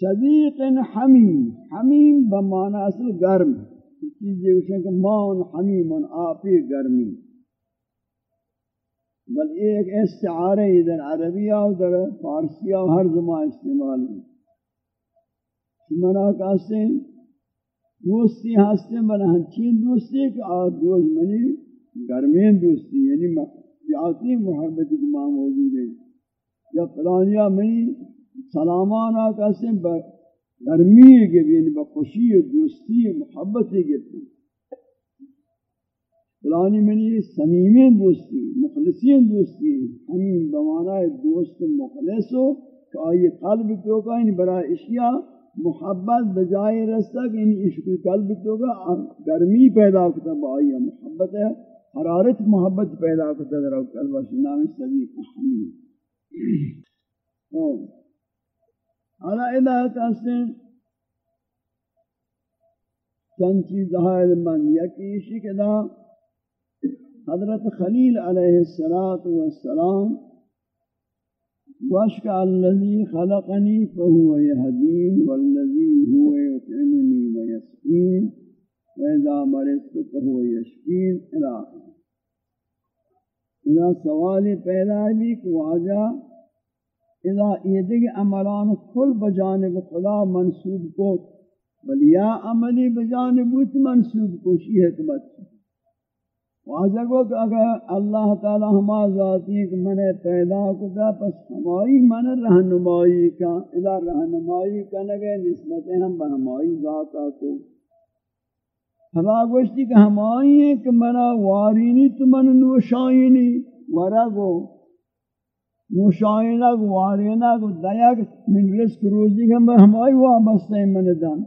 صدیق حمیم۔ حمیم بمعنی اصل گرم۔ چیزیں اسے کہ مان حمیمن آپی گرمی۔ بل ایک استعارہ ادھر عربیہ و در فارسیہ و ہر زمان استعمال ہے منا کہتے ہیں؟ دوستی ہستے منا ہنچین دوستی کہ آج دوست منی گرمین دوستی یعنی جاتی محبت کی ماں موجود ہے۔ یا فلانیہ منی سلامان آکا سے گرمی کے بھی یعنی بخوشی دوستی محبت کے فلانی منی سمیمین دوستی، مخلصین دوستی ہمیں بمانا دوست مخلص ہو کہ آئی قلب تو کا ان برا اشیاء محبت بجائے رستہ کہ ان عشق قلب تو کا گرمی پیدا کرتا با آئی محبت ہے حرارت محبت پیدا کرتا در او قلب نام صدیق حمید حالا ادا کہتے چند چیز ظاہر من یکی شکدا حضرت خلیل علیہ السلام والسلام واشک الذي خلقني فهو يهدين والذي هو يطعمني ويسقين وإذا مرضت فهو يشفين إلى آخر۔ إذا سوال پیدا بھی کہ واجہ اذا یہ دیکھ عملان کل بجانب خدا منصوب کو، بل یا عملی بجانب اس منصوب کو شی حکمت۔ واجہ کو کہ اگر اللہ تعالی ہما ذاتی کہ میں نے پیدا کتا پس ہمائی من رہنمائی کا، اذا رہنمائی کا نگے نسبت ہم بہمائی ذاتا کو خدا گوشتی کہ ہمائی ہیں کہ منا وارینی تو من نوشائنی ورگو مشاہدہ کو وارینہ کو دیا کہ من رزق روزی کا ہمائی وابستہ من دان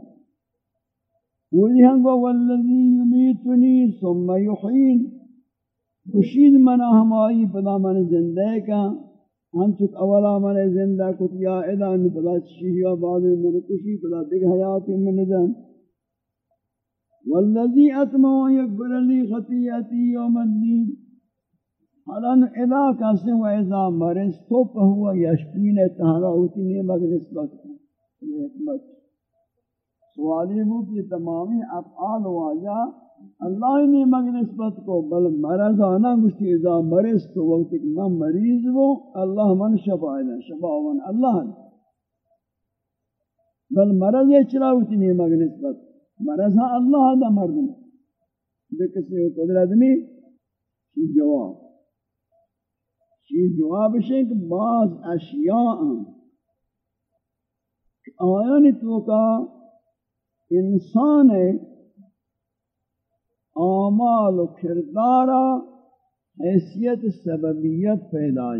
ولی ہم کو والذی یمیتنی ثم یحین کشید منا ہمائی پدا من زندہ کا ہم چک اولا من زندہ کت، یا ادان، پدا چشیہ بعد من کشی پدا دیکھ حیات من دان والذی اتمع یکبر لی خطیعتی یوم الدین. حالا ادا کسی و اذا مرض تو پہوا یشکین تہارا ہوتی نہیں مگر نسبت. حکمت سوالی ہو کہ تمامی افعال واجہ اللہ نے مگر نسبت کو بل مرض آنا گشتی اذا مرض تو وقت کہ میں مریض ہوں اللہ من شفا ہے، شفا من اللہ بل مرض یہ چلا ہوتی نہیں مگر نسبت۔ مرض اللہ دا مردم۔ دیکھ کسی قدرت نہیں جواب۔ یہ جواب ہے کہ بعض اشیاء آیان تو کا انسان اعمال و کردارا حیثیت سببیت پیدا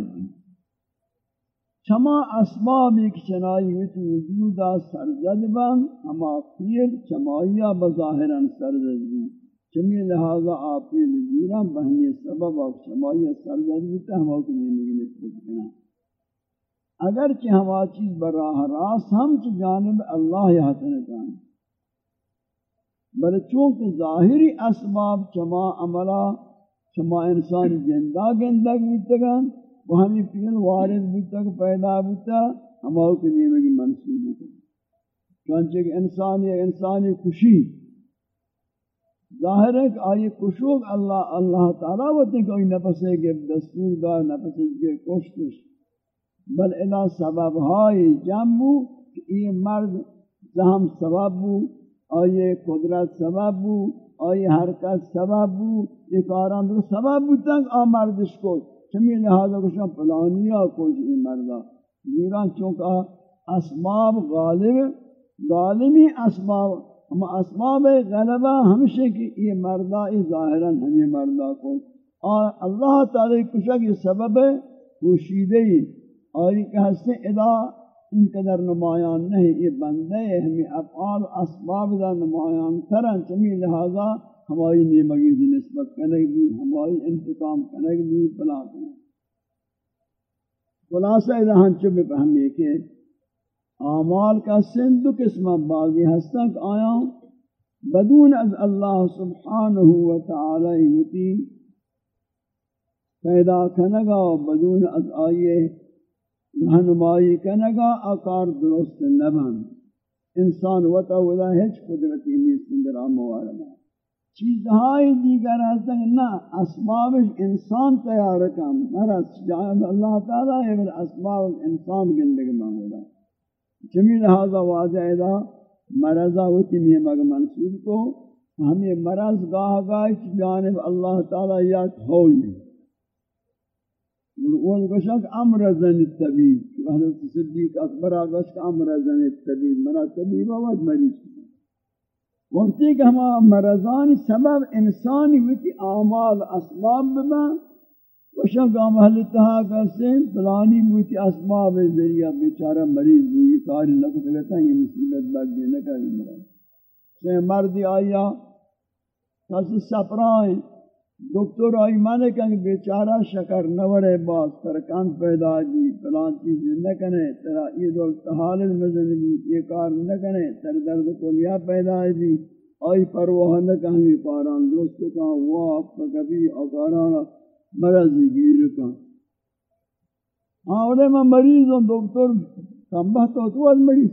چما اسباب ایک چنائی ہوئی وجودہ سرزد بن ہما پیر چمائیہ بظاہرا سرزد بن چمی لہذا آپی لزیرہ بہنی سبب اور شمائی سرزدیتا ہم کے لیے نگی نسبت اگرچہ ہوا چیز براہ راست ہم کی جانب اللہ یہتن جانب بل چونکہ ظاہری اسباب چما عملہ چما انسان زندہ گندگ بیتگان وہ ہمیں پیل وارد بیتگ پیدا بیتا ہم کے لیے نگی منصوب بیتا چونچہ کہ انسانی انسانی خوشی۔ ظاہر ہے کہ آئی کشوک اللہ اللہ تعالیٰ ہوتے کہ کوئی نفس ہے کہ دستور دار، نفس ہے کہ کوشتش بل ادا سبب ہائی جمع یہ مرد زہم سبب بو۔ آئی قدرت سبب بو آئی حرکت سبب بو یہ کاران رو سبب بودن آ مردش کو چمی لحاظا کشم فلانی کوش این مردا؟ میران چونکہ اسباب غالب غالبی اسباب. اما اسباب غلبہ همیشه کی این مردا ای ظاہرا ہمی مردا اور اللہ تعالی کشک سبب پوشیده آئی کہ که ادا ان قدر نمایان نہیں، یہ بندے ہمیں افعال، اسباب دا نمایان ترن چمی لہذا ہماری نیمگی دی نسبت کنگ دی ہماری انتقام کنگ دی بلا کنگ خلاصہ اذا ہنچو میں فہمی کہ اعمال کا سندو قسم بعضی ہستن کہ آیا بدون از اللہ سبحانہ وتعالی یتی پیدا کنگا بدون از آئیے رہنمائی کنگا، آکار درست نبن انسان وطا ودا ہیچ قدرتی نیستن در آموارنا چیزہائی دیگر ہستن نا اسباب انسان تیار کم مرس جانب اللہ تعالیٰ ہے اسباب انسان گندگ مانگودا جمیل لہذا واضح دا مرضا ہوتی میں مگ منصوب کو. ہمیں مرض گاہ گاہ جانب اللہ تعالیٰ یاد ہوئی. اول گوشک امرزن الطبیب حضرت صدیق اکبر آگوش کا امرزن الطبیب مرا طبیب آواز مریض وقتی کہ ہما مرضان سبب انسانی ہوتی اعمال اسباب بما وشک ہم اہل اتحاق سے فلانی ہوتی اسباب ذریعہ بیچارہ مریض ہوئی کاری لکھت لگتا یہ مصیبت لگ دینے کا بھی مرض. سے مردی آیا؟ کسی سپرائیں دکتر آئی مانے کہ بیچارہ شکر نورے باز ترکان پیدا دی فلان چیز نہ کنے ترا یہ دول تحال مزن دی یہ کار نہ کنے تر درد کلیا پیدا دی آئی پروہ نہ کہیں پاران دوست کا واپ کبھی اوکارانا مرضی گیر کا ہاں اوڑے میں مریض ہوں، دکتر کم بہت ہو تو مریض۔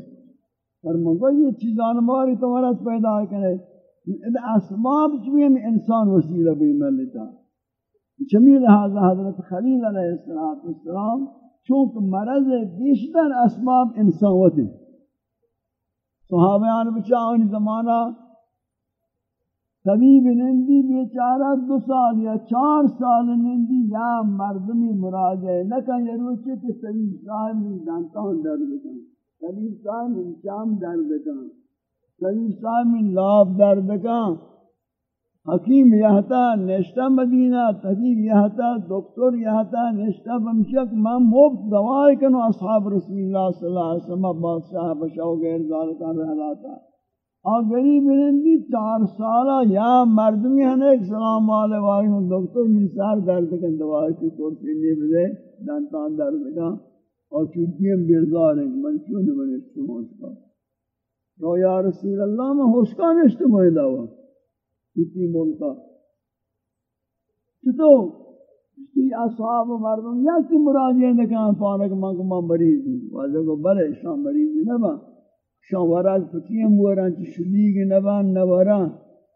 پر مگو یہ چیزان ماری تمہارا پیدا کرے اسباب چویم انسان وسیلہ بھی ملتا جمیل لہذا حضرت خلیل علیہ السلام چونکہ مرض بیشتر اسباب انسان ہوتے صحابیان بچاؤن زمانہ طبیب نندی بیچارہ دو سال یا چار سال نندی یا مردمی مراجعہ لکن یہ روچے کہ طبیب صاحب ہوں درد کن طبیب صاحب انچام درد کن صحیح صاحب من لاب درد کا حکیم یہتا نشتہ مدینہ طبیب یہتا دکتر یہتا نشتہ، بمشک میں مفت دوائی کنو اصحاب رسول اللہ صلی اللہ علیہ وسلم بادشاہ بشاو غیر ذالکان رہلاتا اور غریب رندی چار سالہ یا مردمی ہنے ایک سلام والے وائی ہوں، دکتر منسار درد کن دوائی کی کورسی نہیں بدے دانتان درد کا اور چونکیم بیردار ہیں منشون بنے شموش کا تو یا رسول اللہ میں ہوشکا نشت مویدہ ہوا کتی ملکا چھتو تی اصحاب مردم یا کی مرادی ہے کہ پانک مانک ماں مریض ہوں واضح کو بلے شام مریض نبا شام وراد پتیم وران چی شلیگ نبا نوران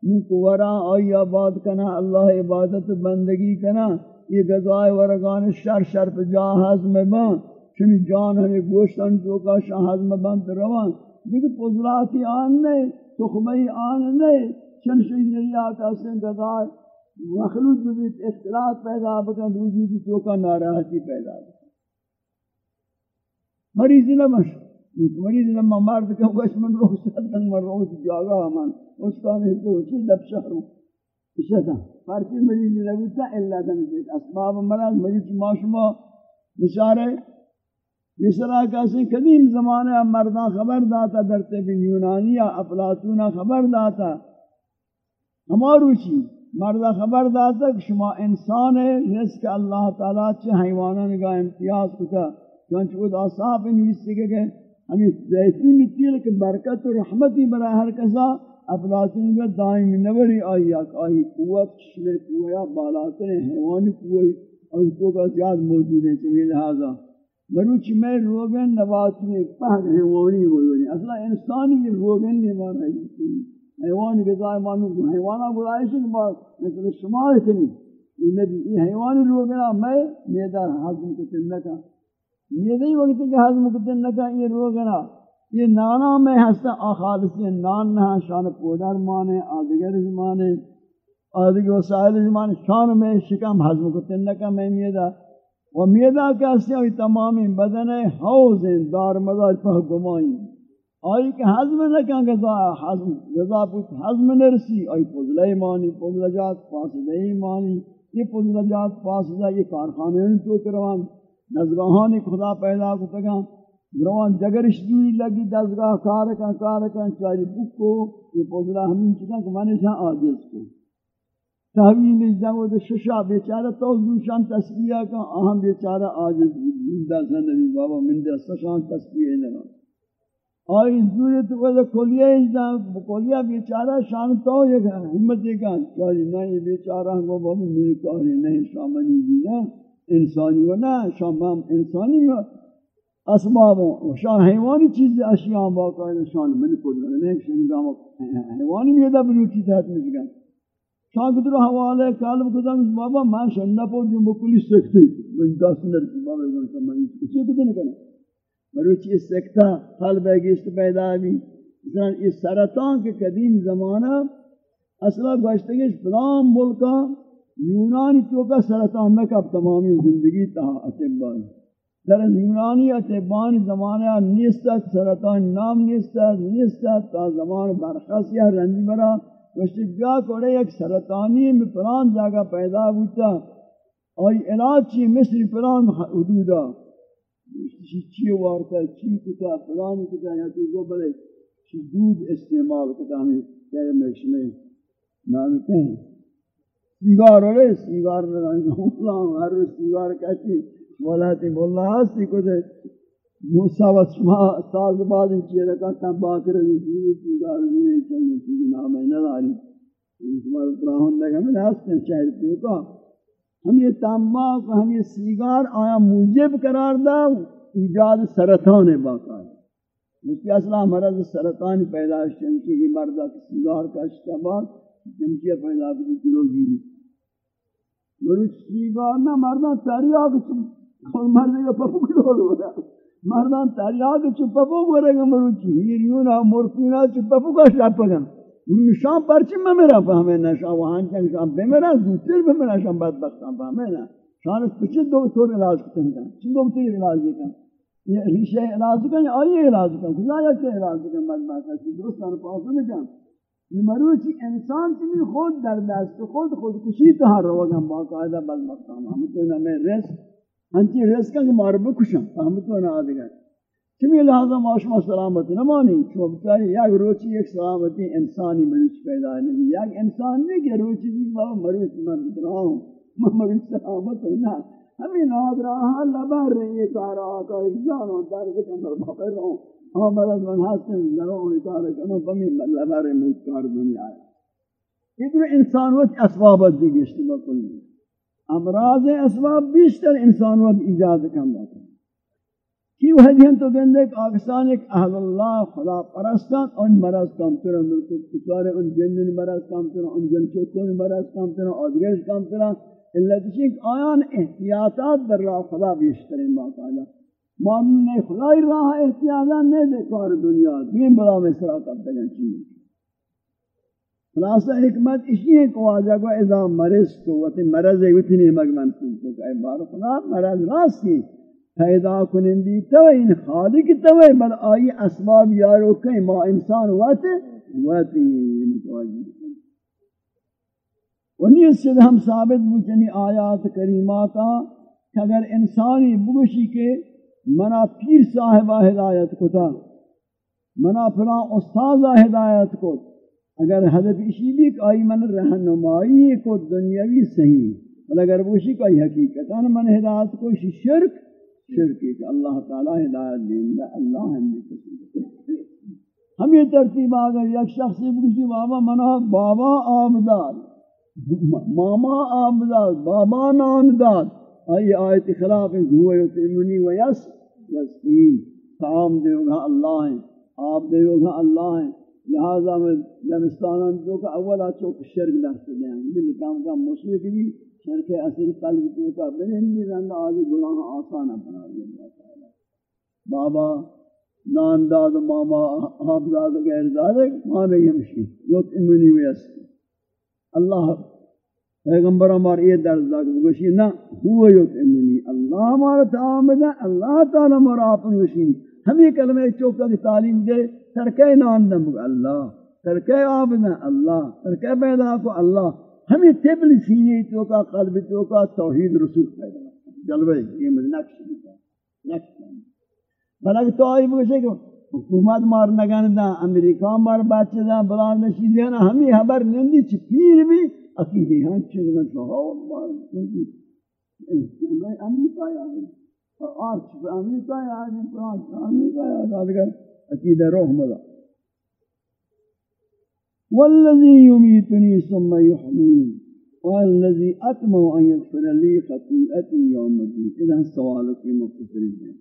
نکو وران آئی آباد کنا اللہ عبادت بندگی کنا یہ گزائے ورگان شر شر پہ جا حضم بان چنی جان ہمیں گوشتن جو کا شاہ حضم بند روان دیکھ پوزلاتی آن نہیں تخمی آن نہیں چند چن شجریہ کا سنگدار مخلوط بھی اختلاط پیدا بکن، وجودی تو کا ناراحتی پیدا بکن۔ مریضی نمش مریض لما مرد کہ وہ اس من روح صدقن من روح جاگا من۔ اس کا نہیں تو اسی لب شہروں اشتا فرسی مریض لگتا اللہ دمجید اسباب مرض، مریض ما شما بشارے اس کسی قدیم زمانے مردان خبر داتا، در طب یونانیہ افلاطونہ خبر داتا۔ ہمارو چی؟ مردہ خبر داتا کہ شما انسان ہے رزق اللہ تعالیٰ چھ حیوانہ نگاہ امتیاز کتا چونچہ وہ دا صاحب انہیس سکے گئے۔ ہمیں زیتون تیل کے برکت و رحمتی برای ہر کسا۔ افلاطون کا دائم نوری آئی آئی آئی قوت شلے قویا بالاتر حیوانی قوی اور اس کو کا زیاد موجود ہے چمیل لہذا۔ مروچ میں روگن نبات میں پہن حیوانی ہوئی اصلا انسانی یہ روگن نہیں مانا ہے. حیوانی بزائے مانو حیوانا گلائش کے بعد مثل شمار کنی یہ نبی یہ حیوانی روگن میں میدار حاکم کو چندہ کا یہ نہیں وقت کہ ہضم کتن لگا یہ روگنا یہ نانا میں ہستا آخالص نان نہ شان پودر مانے، آدگر مانے. آدگر وسائل مانے، شان میں شکم ہضم کتن لگا میں میدہ و میدہ کیسے ہوئی تمامی بدن حوض دار مدار پہ گمائیں آئی کہ حضم نکن غذا حضم غذا پوچھ حضم نرسی، آئی پوزلہ ایمانی، پوزلہ جات فاسدہ ایمانی، یہ پوزلہ جات فاسدہ یہ کارخانے ان تو کروان۔ نزگاہانی خدا پیدا کو تگا۔ روان جگرش دوری لگی دزگاہ کارکن کارکن چاری بکو۔ یہ پوزلہ ہمیں چکن کہ مانے شاہ آجز کو۔ تحویل جنگو دے ششا بیچارہ تو دوشان تسبیہ کا اہم بیچارہ آجز بودہ زندگی بابا من دے سشان تسبیہ نگا آئی ضرورت وقت کلیہ اجدام کلیہ بیچارہ شان تو یہ حمد دیکھا چاہی نہیں بیچارہ کو بابا میری کاری نہیں شامنی دینا انسانی و نا شامم انسانی و اسباب. و شان حیوانی چیز اشیاء باقاعدہ شان من کو نہیں شنگام حیوانی بھی دا بلوٹی تحت مجھگا شان کتر حوالے کالب کتن بابا میں شنہ پور جو مکلی سکتی من دست نرسی بابا میں کسی کتن کرنا مروچی سکتا قلب گشت پیدا بھی مثلا اس سرطان کے قدیم زمانہ اصلا گوشتگیش فلان ملکا، یونانی چوکا سرطان نکب تمامی زندگی تہا اتبائی در یونانی اتبانی زمانہ نیستا سرطان نام نیستا نیستا تا زمان برخص یا رنجی برا. گوشتگیا کوڑے ایک سرطانی میں فلان جاگہ پیدا ہوتا۔ اور علاج چی مصری فلان حدودا چی چی وارتا، چی کتا فلان کتا، یا تو گو بلے چی دود استعمال کتا ہمیں کہے مرشنے نامی کہیں۔ سیگار ہو رہے سیگار فلان ہر سیگار کہتی، مولا تی مولا ہستی کتے۔ موسیٰ و شما سال بعد ان چیئے رکھا تنباک رہی دود سیگار ہوئے چنگو چیزی نام ہے نداری شما اتراہن لگا میں ہستے ہیں شہر پیو کا ہم یہ تمباک ہم یہ سیگار آیا موجب قرار دا ایجاد سرطان باقا ہے مجھے اصلا مرض سرطان پیدا شنکی کی مردہ سیگار کا اشتباہ جنکیہ پیدا کی جلو گیری میری سیگار نہ مردہ تریاک چون مردے کا پپو کلول رہا مردہ تریاک چون پپو کو رہے گا مروچی ہیریونا، مورفینا چون پپو کا شاپگا نشان پرچی میں میرا فہمے نا وہاں چنگ شاہ بے میرا زوتر بے میرا شاہ بدبختان فہمے نا۔ شاہ اس پچھے دکتور علاج کرتے ہیں چن دکتور علاج کرتے یہ ریشہ علاج کرتے ہیں آئیے علاج کرتے ہیں خدا یا کہ علاج کرتے ہیں بدبختان چن دوستان پاسو نہیں کرتے یہ مروچی انسان چنی خود در دست، خود خود کشی تہا روگا باقاعدہ بدبختان ہم تو نہ میں ہنچی رس کا کہ مار بکشن تو نہ آدھگا چمی لہذا معاشمہ سلامت نمانی چو بچاری یک روچی ایک سلامتی انسانی مروچ پیدا نہیں یک انسان نہیں کہ روچی بھی بابا مروچ من دراؤں میں مروچ سلامت ہوں نا ہمیں ناد رہا لبر رہی کارا آقا ایک جانو درد کمر بخر رہوں ہاں مرد من حسن لروں کارا کنو بمی لبر موت کار دنیا ہے ادھر انسان وقت اسبابت دی گشتی بکل امراض اسباب بیشتر انسان وقت ایجاد کم باتا کی وحدی ہم تو گندے کہ آکسان ایک اہل اللہ خدا پرستان ان مرض کام ترہ ملکت کچھوارے ان جنن مرض کام ترہ ان جن چوکون مرض کام ترہ آدگرش کام ترہ اللہ تشک آیان احتیاطات در راہ خدا بیشترین باقاعدہ معمول نے خدای راہ احتیاطات نہیں دے کار دنیا، دین بلا میں سرا کب تگن چیز خلاصہ، حکمت اسی ہے کہ واجہ کو اذا مرض تو وقتی مرض ہے وطنی مگمن تو کہ اے بار خدا، مرض راستی پیدا کنندی تو این خالق تو بل آئی اسباب یارو کہیں ما انسان وات واتی متوجہ ونی اس سے ہم ثابت بوچنی یعنی آیات کریماتا کہ اگر انسانی بگوشی کے منا پیر صاحبہ ہدایت کو تھا منا پھرا استاذہ ہدایت کو اگر حضرت اسی بھی کہ آئی من رہنمائی کو دنیاوی صحیح بل اگر بوشی کوئی حقیقت من ہدایت کو شرک شرکی کہ اللہ تعالی ہدایت دیں اللہ ہم نے کسی ہم یہ ترتیب آگر یک شخص بکشی بابا منا بابا آمداد ماما آمداد بابا نامداد آئی آیت خلاف ہوئے یتیمنی و یس یسین تعام دیو گا اللہ ہیں آپ دیو گا اللہ ہیں لہذا میں جنستانان جو کہ اولا چوک شرک درست دیں دل کام کا مشرک بھی شرک اصل قلب کو کا بہن بھی رنگ آدھی گناہ آسان بنا دیا اللہ تعالی۔ بابا نان داد ماما آپ داد غیر داد مانے ہمشی یوت امنی ویس اللہ پیغمبر ہمار یہ درد داک بگوشی نا ہوا یوت امنی۔ اللہ ہمارا تعامد ہے، اللہ تعالی ہمارا اپن وشی ہمیں کلمہ چوکہ کی تعلیم دے ترکے نان دم اللہ ترکے آبنا اللہ ترکے پیدا کو اللہ۔ ہمیں تبل سینے تو کا قلب تو کا توحید رسول پیدا۔ جلوے یہ مجھے نقش نقش بلکہ تو آئی بگوشے کہ حکومت مار نگن دا امریکہ مار بچے دا بلان نشی دینا ہمیں حبر نندی چی پیر بھی عقیدی ہاں چیز میں سو مار نندی۔ امریکہ یا آرچ امریکہ یا آدمی فرانس یا آدگر عقیدہ روح ملا والذی یمیتنی ثم یحمین والذي أطمع أن يغفر لي خطيئتي يوم الدين إذا سؤالك مختصر الدين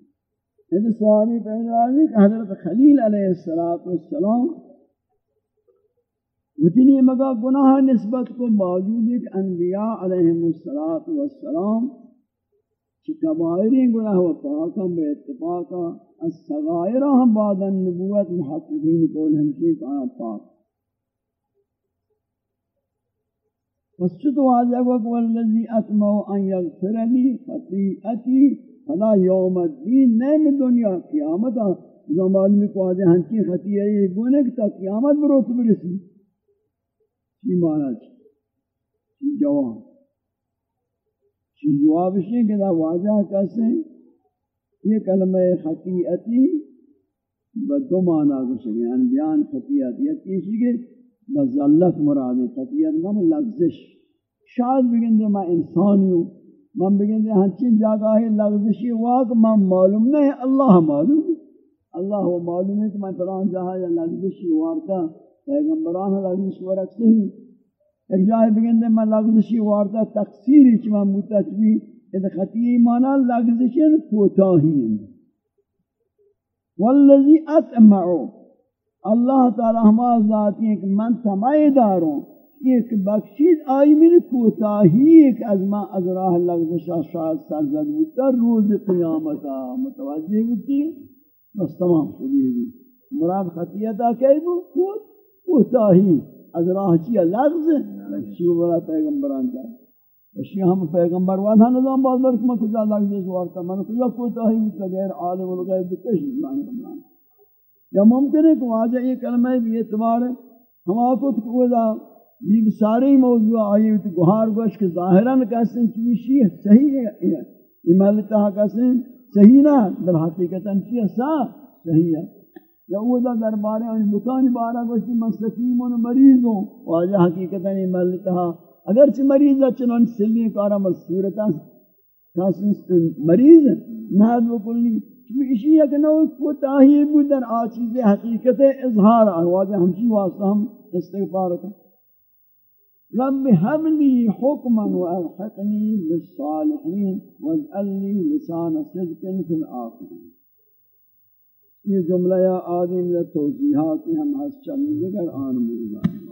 اذا سؤالي فإذا ذلك حضرت خليل عليه الصلاة والسلام وتنی مگا گناہ نسبت کو موجود ایک انبیاء علیہ الصلوۃ والسلام کہ کبائری گناہ و پاکم بے اتفاقا السغائر ہم بعد النبوت محققین قول ہمشی کہا پاک۔ پس چطو آجا کو والذی اتمو ان یغفر لی خطیعتی فلا یوم الدین نیم دنیا قیامتا زمان میں کو آجا ہنچی خطیعی گنک تا قیامت بروت برسی۔ چی مانا چی؟ جوان جواب چی شئی کہ دا واجہ کسے یہ کلمہ خطیئتی بدو مانا گوشے یعنی بیان خطیئتی یہ کیسی کہ مزلت مراد خطیت من لغزش۔ شاید بگن دے میں انسانی ہوں، من بگن دے ہنچین جاگہ لغزشی، واقع من معلوم نہیں اللہ معلوم اللہ وہ معلوم ہے کہ میں پران جہاں یا لغزشی وارتا، پیغمبران لغزش ورک صحیح ایک جائے بگن دے میں لغزشی وارتا تقصیری چی من بوتا چوی اذا خطیئی مانا لغزشی کوتاہی والذی اتمعو اللہ تعالی ہما ذاتی ہیں کہ من تمائی داروں ایک بخشید آئی من کوتاہی ایک از ما از راہ لگزشا شاید سرزد بودتا روز قیامتا متوجہ بودتی بس تمام شدی ہوئی. مراد خطیتا کئی بود؟ کوتاہی. از راہ چیا لگز شیو برا پیغمبران جا؟ اشی ہم پیغمبر وادھا نظام باز برک من کجا لگزش وارتا؟ من کجا کوتاہی بودتا غیر عالم الغیب کش کشی مانی یا ممکن ہے کہ واجہ یہ کلمہ بھی اعتبار ہے ہم آکو تو کوئی بھی سارے موضوع آئی تو گوھار گوش کہ ظاہراً کہتے چویشی ہے صحیح ہے یہ محلتہ کہتے صحیح نہ در حقیقتاً چیئے سا صحیح. ہے یا وہ دا دربارے ان بکانی بارا گوشتی من سکیم و مریض ہوں واجہ حقیقتاً یہ محلتہ اگرچہ مریض ہے چنان سلی کارا مصورتا مریض نہ بکلی اسی ایک نوع کوتاہی بود در آچیز حقیقت اظہار آواز ہمشی واسطہ ہم استغفار کریں رب حب لی حکما والحقنی بالصالحین واجعل لی لسان صدق فی الآخرین. یہ جملہ یا آدم یا توضیحاتی ہم حس چلنے دیگر آن مجھے